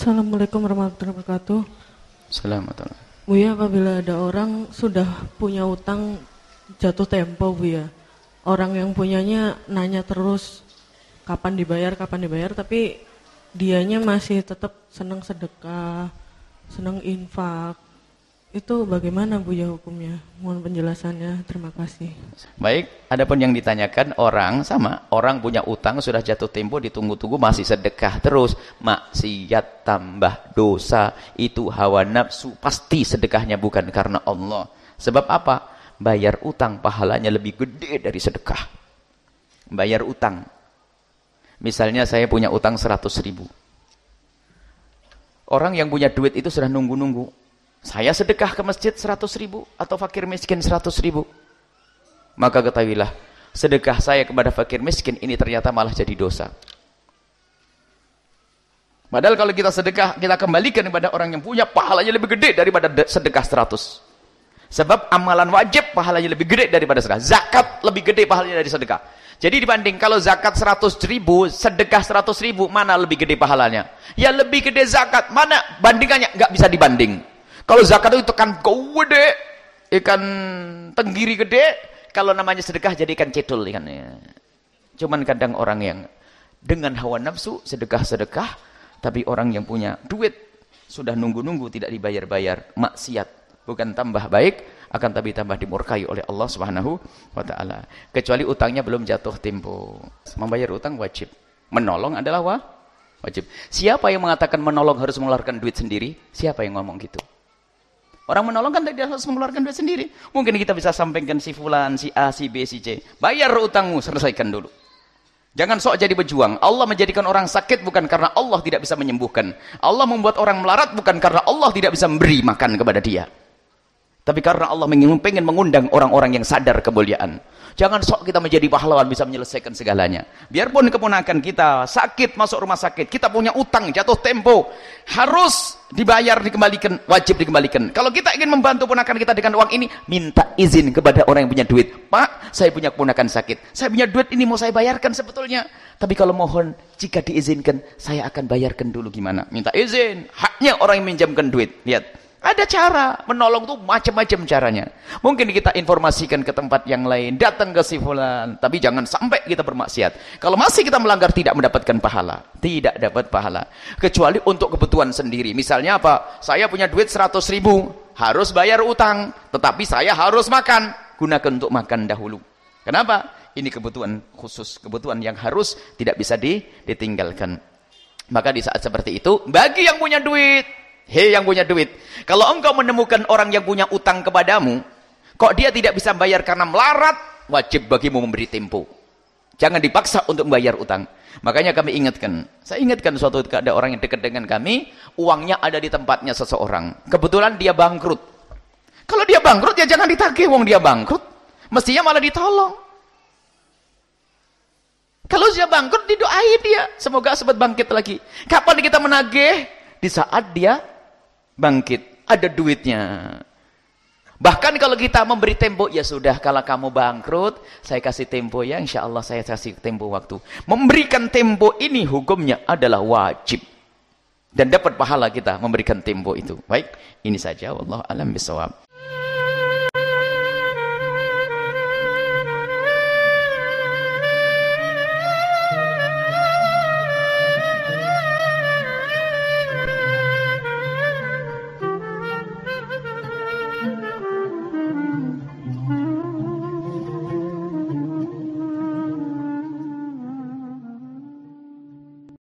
Assalamualaikum warahmatullahi wabarakatuh. Assalamualaikum. Bu ya, apabila ada orang sudah punya utang jatuh tempo Bu ya, orang yang punyanya nanya terus kapan dibayar, kapan dibayar, tapi dianya masih tetap senang sedekah, senang infak. Itu bagaimana Bu ya hukumnya? Mohon penjelasannya. Terima kasih. Baik, adapun yang ditanyakan orang sama, orang punya utang sudah jatuh tempo ditunggu-tunggu masih sedekah terus, maksiat tambah dosa, itu hawa nafsu, pasti sedekahnya bukan karena Allah. Sebab apa? Bayar utang pahalanya lebih gede dari sedekah. Bayar utang. Misalnya saya punya utang 100 ribu. Orang yang punya duit itu sudah nunggu-nunggu saya sedekah ke masjid 100 ribu atau fakir miskin 100 ribu. Maka ketahuilah, sedekah saya kepada fakir miskin ini ternyata malah jadi dosa. Padahal kalau kita sedekah, kita kembalikan kepada orang yang punya, pahalanya lebih gede daripada sedekah 100. Sebab amalan wajib pahalanya lebih gede daripada sedekah. Zakat lebih gede pahalanya dari sedekah. Jadi dibanding kalau zakat 100 ribu, sedekah 100 ribu, mana lebih gede pahalanya? Ya lebih gede zakat, mana bandingannya? Nggak bisa dibanding. Kalau zakat itu ikan gede, ikan tenggiri gede, kalau namanya sedekah jadi ikan cetul ikannya. Cuman kadang orang yang dengan hawa nafsu sedekah-sedekah, tapi orang yang punya duit sudah nunggu-nunggu tidak dibayar-bayar, maksiat, bukan tambah baik, akan tapi tambah dimurkai oleh Allah Subhanahu wa taala. Kecuali utangnya belum jatuh tempo. Membayar utang wajib. Menolong adalah wajib. Siapa yang mengatakan menolong harus mengeluarkan duit sendiri? Siapa yang ngomong gitu? Orang menolong kan tidak harus mengeluarkan duit sendiri. Mungkin kita bisa sampaikan si fulan, si A, si B, si C. Bayar utangmu, selesaikan dulu. Jangan sok jadi pejuang. Allah menjadikan orang sakit bukan karena Allah tidak bisa menyembuhkan. Allah membuat orang melarat bukan karena Allah tidak bisa memberi makan kepada dia. Tapi karena Allah ingin mengundang orang-orang yang sadar kemuliaan. Jangan sok kita menjadi pahlawan bisa menyelesaikan segalanya. Biarpun keponakan kita sakit masuk rumah sakit, kita punya utang jatuh tempo, harus dibayar dikembalikan, wajib dikembalikan. Kalau kita ingin membantu ponakan kita dengan uang ini, minta izin kepada orang yang punya duit. Pak, saya punya keponakan sakit. Saya punya duit ini mau saya bayarkan sebetulnya. Tapi kalau mohon jika diizinkan, saya akan bayarkan dulu gimana? Minta izin. Haknya orang yang minjamkan duit. Lihat. Ada cara, menolong tuh macam-macam caranya. Mungkin kita informasikan ke tempat yang lain, datang ke si fulan, tapi jangan sampai kita bermaksiat. Kalau masih kita melanggar tidak mendapatkan pahala, tidak dapat pahala. Kecuali untuk kebutuhan sendiri. Misalnya apa? Saya punya duit 100 ribu, harus bayar utang, tetapi saya harus makan. Gunakan untuk makan dahulu. Kenapa? Ini kebutuhan khusus, kebutuhan yang harus tidak bisa ditinggalkan. Maka di saat seperti itu, bagi yang punya duit, Hei yang punya duit, kalau engkau menemukan orang yang punya utang kepadamu, kok dia tidak bisa bayar karena melarat, wajib bagimu memberi tempo. Jangan dipaksa untuk membayar utang. Makanya kami ingatkan, saya ingatkan suatu ketika ada orang yang dekat dengan kami, uangnya ada di tempatnya seseorang. Kebetulan dia bangkrut. Kalau dia bangkrut ya jangan ditagih uang dia bangkrut. Mestinya malah ditolong. Kalau dia bangkrut didoain dia, semoga sempat bangkit lagi. Kapan kita menagih? Di saat dia bangkit, ada duitnya. Bahkan kalau kita memberi tempo, ya sudah kalau kamu bangkrut, saya kasih tempo ya, insya Allah saya kasih tempo waktu. Memberikan tempo ini hukumnya adalah wajib. Dan dapat pahala kita memberikan tempo itu. Baik, ini saja. Wallahu alam bisawab.